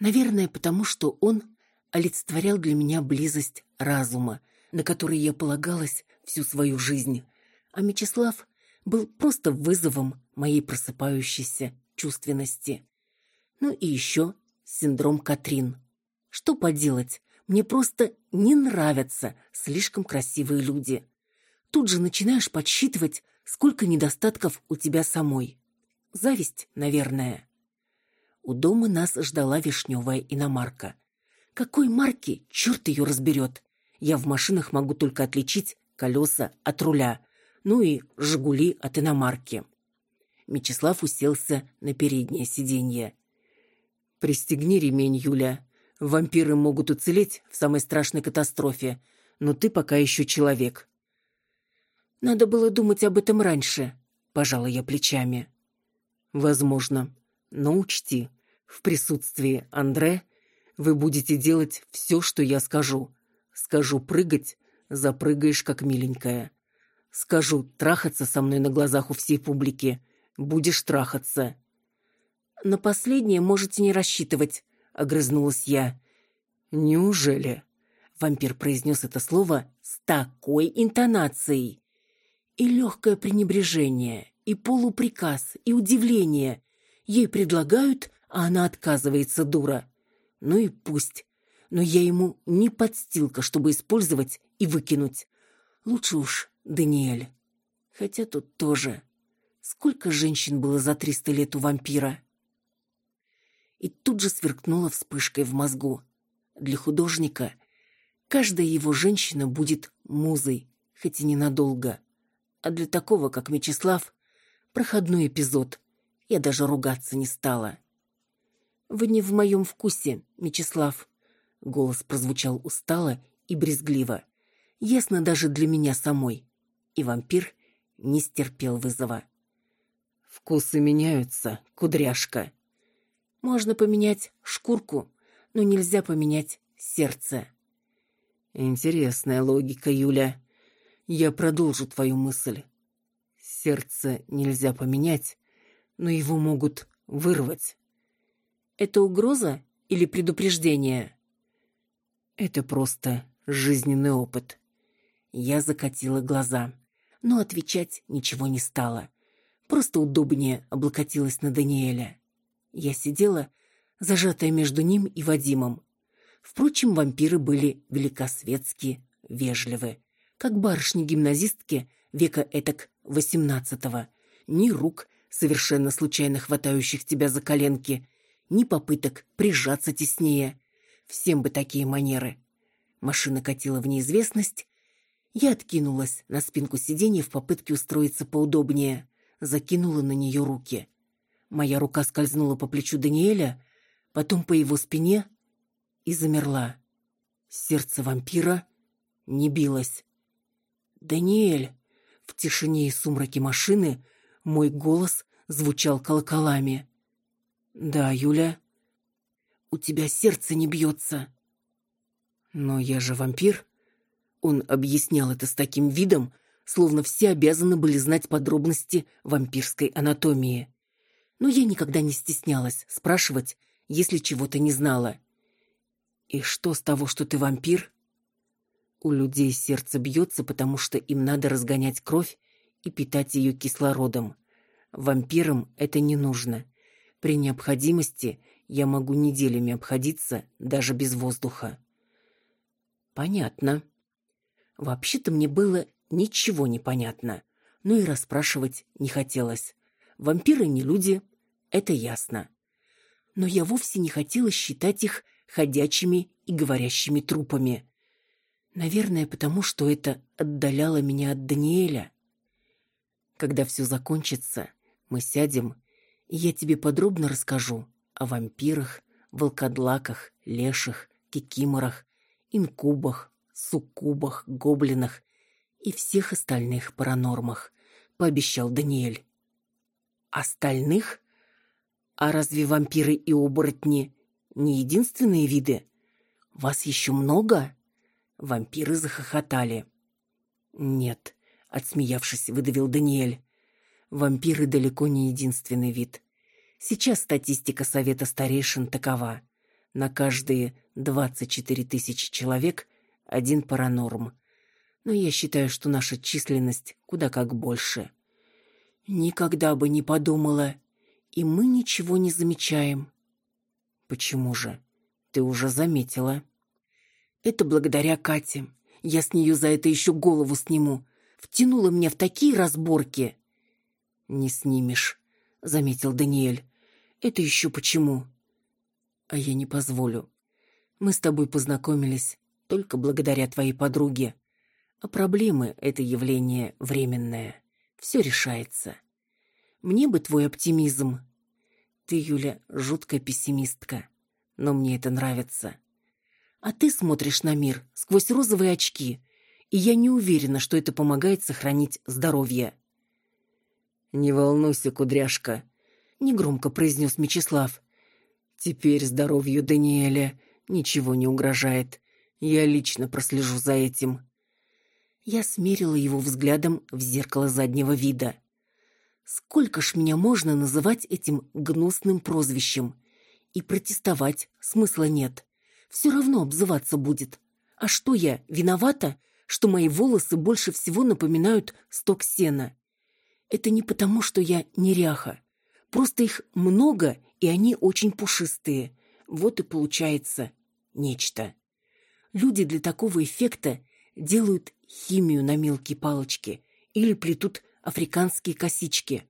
Наверное, потому что он олицетворял для меня близость разума, на который я полагалась всю свою жизнь, а Мечислав был просто вызовом моей просыпающейся чувственности. Ну и еще синдром Катрин. Что поделать, мне просто не нравятся слишком красивые люди. Тут же начинаешь подсчитывать, сколько недостатков у тебя самой. Зависть, наверное. У дома нас ждала вишневая иномарка. Какой марки, черт ее разберет. Я в машинах могу только отличить колеса от руля, ну и «Жигули» от иномарки. Мечислав уселся на переднее сиденье. «Пристегни ремень, Юля. Вампиры могут уцелеть в самой страшной катастрофе, но ты пока еще человек». «Надо было думать об этом раньше», — пожала я плечами. «Возможно. Но учти, в присутствии Андре вы будете делать все, что я скажу. Скажу прыгать, запрыгаешь как миленькая. Скажу трахаться со мной на глазах у всей публики, будешь трахаться. На последнее можете не рассчитывать, огрызнулась я. Неужели? Вампир произнес это слово с такой интонацией. И легкое пренебрежение, и полуприказ, и удивление. Ей предлагают, а она отказывается, дура. Ну и пусть но я ему не подстилка, чтобы использовать и выкинуть. Лучше уж Даниэль. Хотя тут тоже. Сколько женщин было за триста лет у вампира? И тут же сверкнула вспышкой в мозгу. Для художника каждая его женщина будет музой, хоть и ненадолго. А для такого, как Мечислав, проходной эпизод. Я даже ругаться не стала. Вы не в моем вкусе, Мечислав. Голос прозвучал устало и брезгливо. Ясно даже для меня самой. И вампир не стерпел вызова. «Вкусы меняются, кудряшка». «Можно поменять шкурку, но нельзя поменять сердце». «Интересная логика, Юля. Я продолжу твою мысль. Сердце нельзя поменять, но его могут вырвать». «Это угроза или предупреждение?» Это просто жизненный опыт. Я закатила глаза, но отвечать ничего не стала. Просто удобнее облокотилась на Даниэля. Я сидела, зажатая между ним и Вадимом. Впрочем, вампиры были великосветские, вежливы, как барышни-гимназистки века этак восемнадцатого. Ни рук, совершенно случайно хватающих тебя за коленки, ни попыток прижаться теснее — Всем бы такие манеры. Машина катила в неизвестность. Я откинулась на спинку сиденья в попытке устроиться поудобнее, закинула на нее руки. Моя рука скользнула по плечу Даниэля, потом по его спине и замерла. Сердце вампира не билось. «Даниэль!» В тишине и сумраке машины мой голос звучал колоколами. «Да, Юля?» у тебя сердце не бьется». «Но я же вампир». Он объяснял это с таким видом, словно все обязаны были знать подробности вампирской анатомии. Но я никогда не стеснялась спрашивать, если чего-то не знала. «И что с того, что ты вампир?» У людей сердце бьется, потому что им надо разгонять кровь и питать ее кислородом. Вампирам это не нужно. При необходимости я могу неделями обходиться даже без воздуха. Понятно. Вообще-то мне было ничего не понятно, но и расспрашивать не хотелось. Вампиры не люди, это ясно. Но я вовсе не хотела считать их ходячими и говорящими трупами. Наверное, потому что это отдаляло меня от Даниэля. Когда все закончится, мы сядем, и я тебе подробно расскажу, о вампирах, волкодлаках, леших, кикиморах, инкубах, суккубах, гоблинах и всех остальных паранормах, пообещал Даниэль. Остальных? А разве вампиры и оборотни не единственные виды? Вас еще много? Вампиры захохотали. Нет, отсмеявшись, выдавил Даниэль. Вампиры далеко не единственный вид. Сейчас статистика Совета Старейшин такова. На каждые 24 тысячи человек один паранорм. Но я считаю, что наша численность куда как больше. Никогда бы не подумала. И мы ничего не замечаем. Почему же? Ты уже заметила. Это благодаря Кате. Я с нее за это еще голову сниму. Втянула меня в такие разборки. Не снимешь, заметил Даниэль. Это еще почему? А я не позволю. Мы с тобой познакомились только благодаря твоей подруге. А проблемы — это явление временное. Все решается. Мне бы твой оптимизм. Ты, Юля, жуткая пессимистка. Но мне это нравится. А ты смотришь на мир сквозь розовые очки, и я не уверена, что это помогает сохранить здоровье. Не волнуйся, кудряшка, негромко произнес Мечислав. Теперь здоровью Даниэля ничего не угрожает. Я лично прослежу за этим. Я смерила его взглядом в зеркало заднего вида. Сколько ж меня можно называть этим гнусным прозвищем? И протестовать смысла нет. Все равно обзываться будет. А что я, виновата, что мои волосы больше всего напоминают сток сена? Это не потому, что я неряха. Просто их много, и они очень пушистые. Вот и получается нечто. Люди для такого эффекта делают химию на мелкие палочки или плетут африканские косички.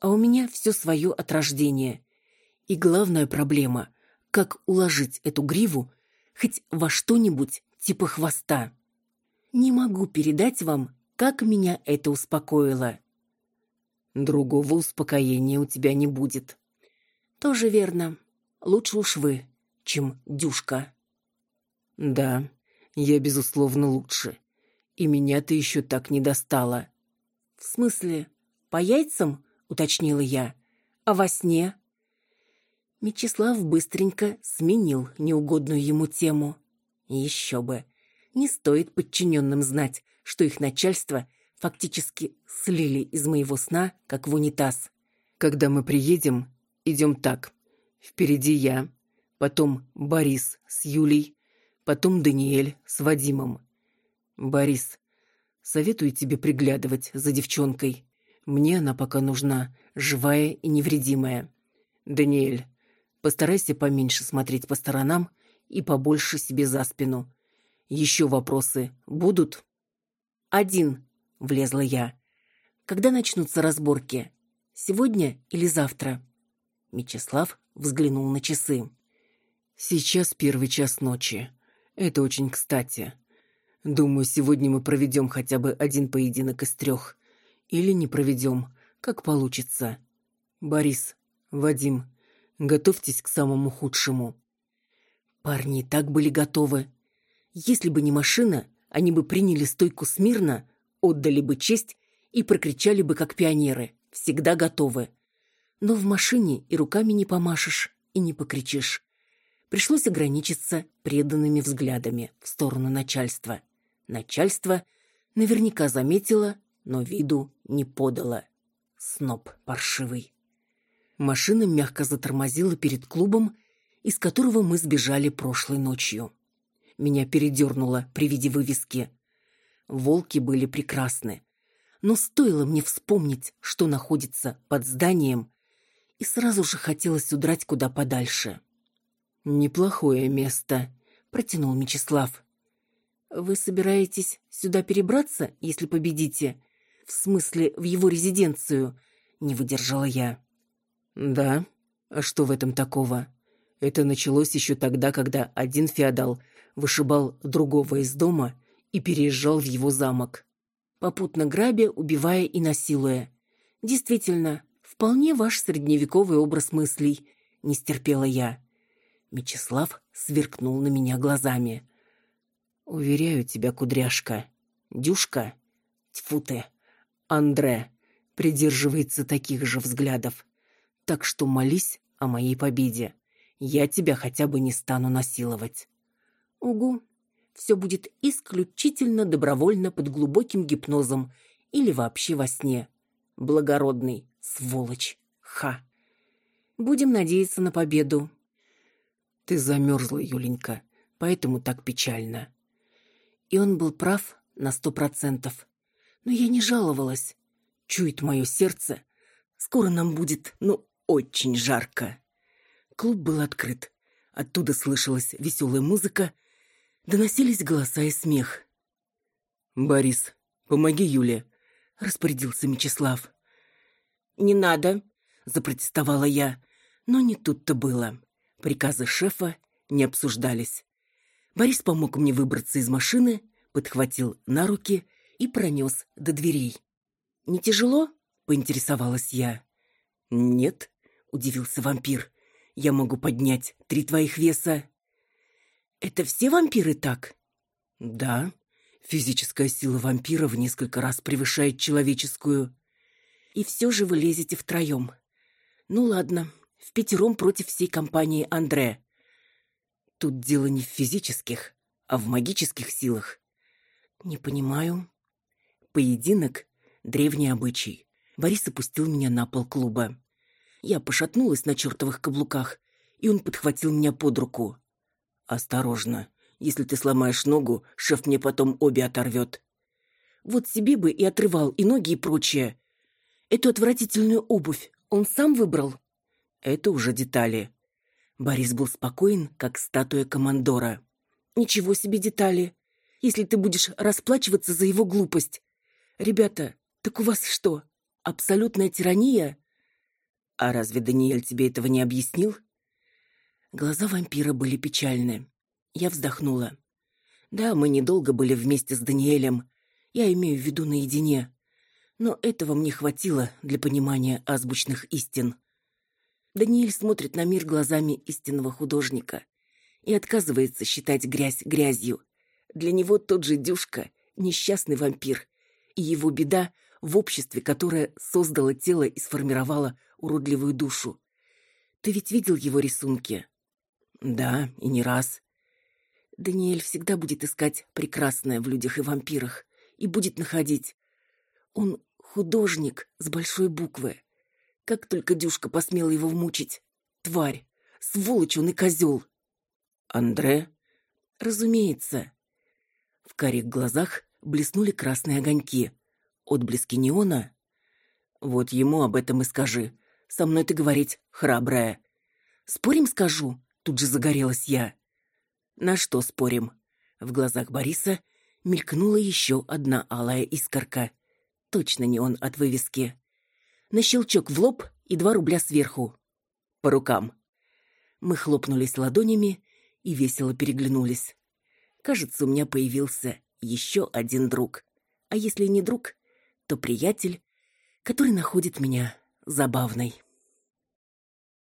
А у меня все свое от рождения. И главная проблема – как уложить эту гриву хоть во что-нибудь типа хвоста. Не могу передать вам, как меня это успокоило. Другого успокоения у тебя не будет. Тоже верно. Лучше уж вы, чем дюшка. Да, я безусловно лучше. И меня ты еще так не достала. В смысле, по яйцам, уточнила я. А во сне? Мечислав быстренько сменил неугодную ему тему. Еще бы. Не стоит подчиненным знать, что их начальство фактически слили из моего сна, как в унитаз. Когда мы приедем, идем так. Впереди я, потом Борис с Юлей, потом Даниэль с Вадимом. Борис, советую тебе приглядывать за девчонкой. Мне она пока нужна, живая и невредимая. Даниэль, постарайся поменьше смотреть по сторонам и побольше себе за спину. Еще вопросы будут? Один, влезла я. Когда начнутся разборки? Сегодня или завтра? Мечислав взглянул на часы. Сейчас первый час ночи. Это очень кстати. Думаю, сегодня мы проведем хотя бы один поединок из трех. Или не проведем, как получится. Борис, Вадим, готовьтесь к самому худшему. Парни так были готовы. Если бы не машина, они бы приняли стойку смирно отдали бы честь и прокричали бы, как пионеры, всегда готовы. Но в машине и руками не помашешь, и не покричишь. Пришлось ограничиться преданными взглядами в сторону начальства. Начальство наверняка заметило, но виду не подало. Сноб паршивый. Машина мягко затормозила перед клубом, из которого мы сбежали прошлой ночью. Меня передернуло при виде вывески. Волки были прекрасны. Но стоило мне вспомнить, что находится под зданием, и сразу же хотелось удрать куда подальше. «Неплохое место», — протянул Мечислав. «Вы собираетесь сюда перебраться, если победите? В смысле, в его резиденцию?» — не выдержала я. «Да. А что в этом такого? Это началось еще тогда, когда один феодал вышибал другого из дома и переезжал в его замок. Попутно грабя, убивая и насилуя. Действительно, вполне ваш средневековый образ мыслей, не стерпела я. Мечислав сверкнул на меня глазами. Уверяю тебя, кудряшка, Дюшка, тьфу ты, Андре, придерживается таких же взглядов. Так что молись о моей победе. Я тебя хотя бы не стану насиловать. Угу. Все будет исключительно добровольно под глубоким гипнозом или вообще во сне. Благородный, сволочь. Ха. Будем надеяться на победу. Ты замерзла, Юленька, поэтому так печально. И он был прав на сто процентов. Но я не жаловалась. Чует мое сердце. Скоро нам будет, ну, очень жарко. Клуб был открыт. Оттуда слышалась веселая музыка, доносились голоса и смех. «Борис, помоги Юле», — распорядился Мечислав. «Не надо», — запротестовала я, но не тут-то было. Приказы шефа не обсуждались. Борис помог мне выбраться из машины, подхватил на руки и пронес до дверей. «Не тяжело?» — поинтересовалась я. «Нет», — удивился вампир. «Я могу поднять три твоих веса». «Это все вампиры так?» «Да. Физическая сила вампира в несколько раз превышает человеческую». «И все же вы лезете втроем. Ну ладно, в пятером против всей компании Андре». «Тут дело не в физических, а в магических силах». «Не понимаю». Поединок Древний обычай. Борис опустил меня на пол клуба. Я пошатнулась на чертовых каблуках, и он подхватил меня под руку. «Осторожно. Если ты сломаешь ногу, шеф мне потом обе оторвет». «Вот себе бы и отрывал, и ноги, и прочее. Эту отвратительную обувь он сам выбрал?» «Это уже детали». Борис был спокоен, как статуя командора. «Ничего себе детали. Если ты будешь расплачиваться за его глупость. Ребята, так у вас что, абсолютная тирания? А разве Даниэль тебе этого не объяснил? Глаза вампира были печальны. Я вздохнула. Да, мы недолго были вместе с Даниэлем. Я имею в виду наедине. Но этого мне хватило для понимания азбучных истин. Даниэль смотрит на мир глазами истинного художника и отказывается считать грязь грязью. Для него тот же Дюшка — несчастный вампир, и его беда — в обществе, которое создало тело и сформировало уродливую душу. Ты ведь видел его рисунки? Да, и не раз. Даниэль всегда будет искать прекрасное в людях и вампирах и будет находить. Он художник с большой буквы. Как только Дюшка посмела его вмучить. Тварь, сволочь он и козел. Андре? Разумеется. В карих глазах блеснули красные огоньки. Отблески неона? Вот ему об этом и скажи. Со мной ты говорить храбрая. Спорим, скажу? Тут же загорелась я. На что спорим? В глазах Бориса мелькнула еще одна алая искорка. Точно не он от вывески. На щелчок в лоб и два рубля сверху. По рукам. Мы хлопнулись ладонями и весело переглянулись. Кажется, у меня появился еще один друг. А если не друг, то приятель, который находит меня забавной.